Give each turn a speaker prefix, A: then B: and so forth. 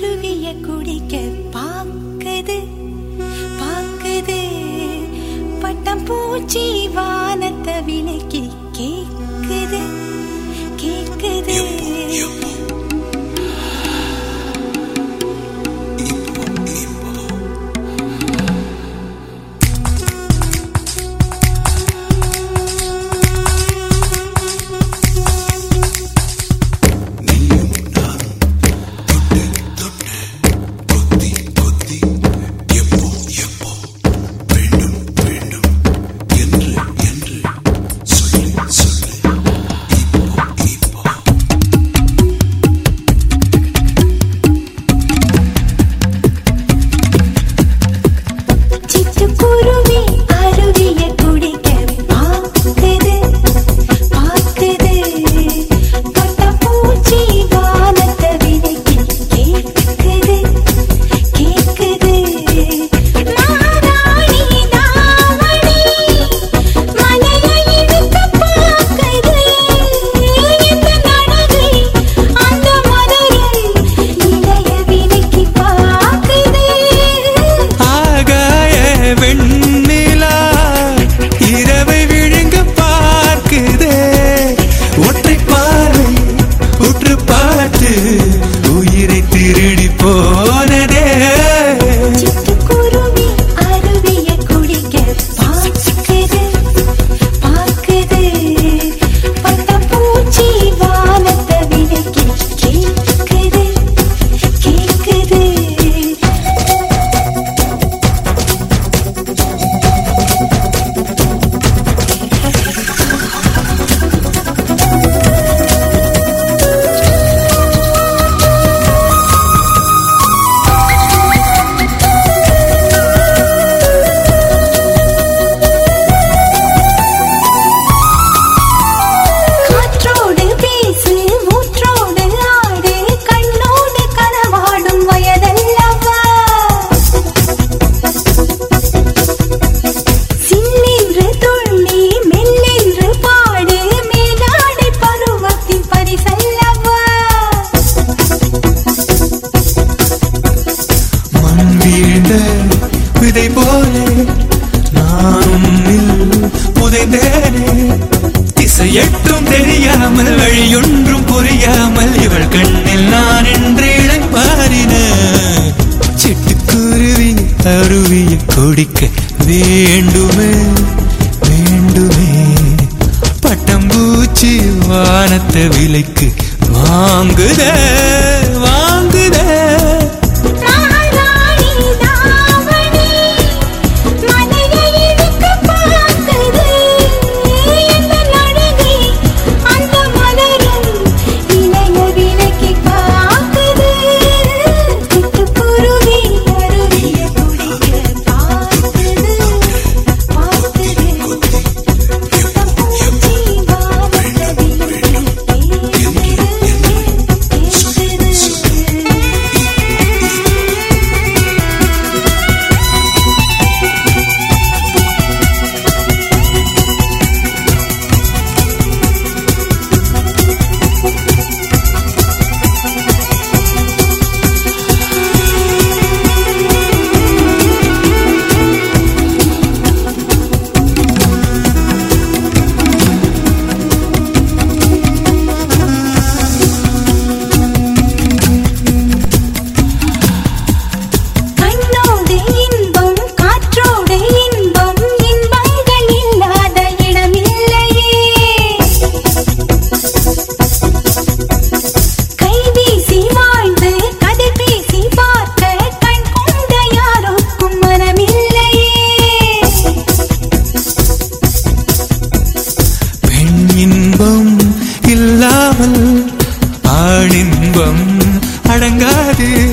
A: அருவிய குடிக்க பாக்குது பாக்குது பட்டம் பூச்சி வானத்தை விலக்கி கேக்குது கேக்குது.
B: எட்டும் தெரியாமல் வழியொன்றும் புரியாமல் இவள் கண்ணில் நான் என்று இழைப்பாரின சிட்டுக்குருவி அருவிய கொடிக்க வேண்டுமே வேண்டுமே.
A: பட்டம் பூச்சி வானத்த விலைக்கு வாங்குதே. துன்பம்